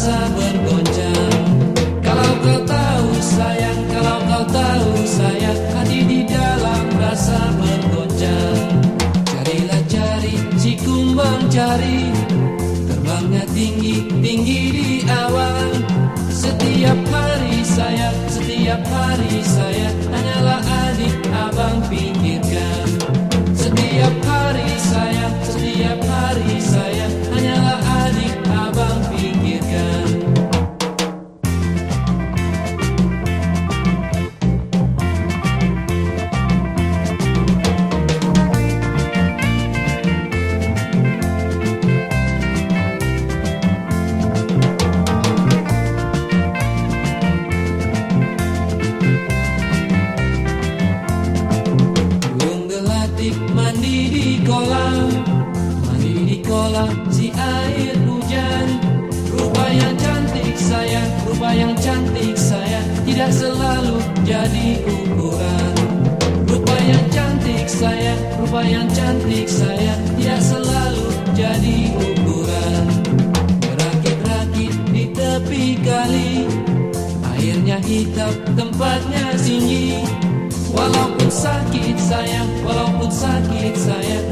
rasa bergoncang. Kalau kau tahu sayang, kalau kau tahu sayang Hati di dalam rasa bergoncang. Carilah cari, si kumbang cari. Terbangnya tinggi, tinggi di awan. Setiap hari sayang, setiap hari sayang Hanyalah adik abang pikirkan. Mandi di kolam Mandi di kolam si air hujan. Rupa yang cantik saya, rupa yang cantik saya Tidak selalu jadi ukuran. Rupa yang cantik saya, rupa yang cantik saya Tidak selalu jadi ukuran. Berakit-rakit di tepi kali Airnya hitam, tempatnya tinggi Walaupun sakit saya, walaupun sakit saya